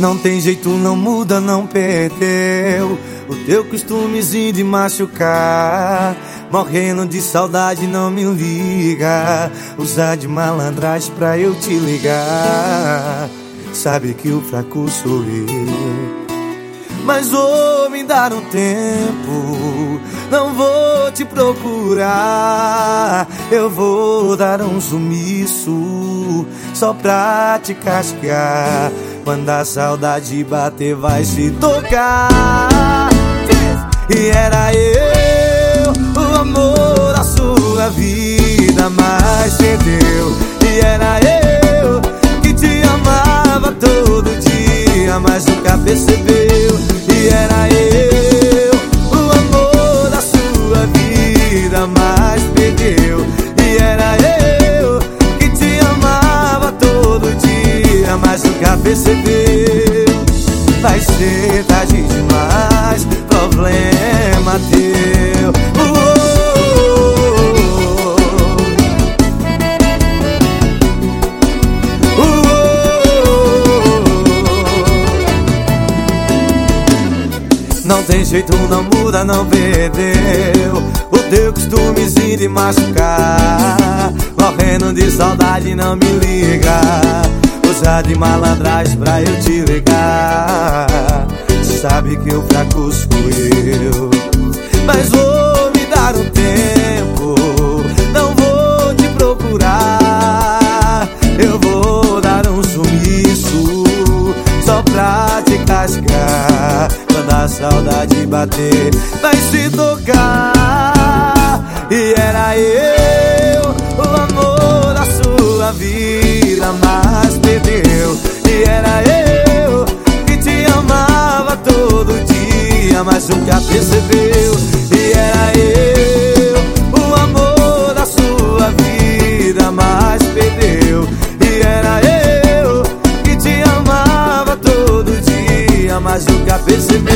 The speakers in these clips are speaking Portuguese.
Não tem jeito, não muda, não perdeu. O teu costumezinho de machucar. Morrendo de saudade, não me liga. Usar de malandragem pra eu te ligar. Sabe que o fraco sou eu mas vou me dar um tempo. Não vou te procurar, eu vou dar um sumiço só pra te castigar. Quando a saudade bater, vai se tocar. E era eu, Vai ser tarde demais, problema teu. Não tem jeito, não muda, não perdeu. O teu costumezinho de machucar. Morrendo de saudade, não me liga Usar de malandragem pra eu te ligar. Sabe que o fraco sou eu. Mas vou me dar um tempo Não vou te procurar. Eu vou dar um sumiço Só pra te cascar. Quando a saudade bater Vai se tocar Mas nunca percebeu E era eu O amor da sua vida Mas perdeu. E era eu Que te amava todo dia Mas nunca percebeu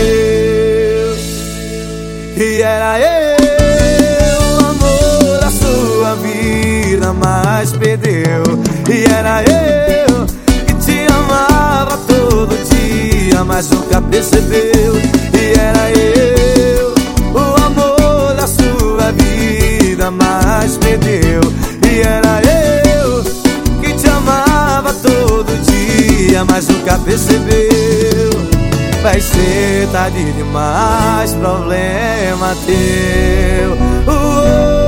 E era eu O amor da sua vida Mas perdeu. E era eu Que te amava todo dia Mas nunca percebeu mas nunca percebeu Vai ser tarde demais, problema teu uh -oh.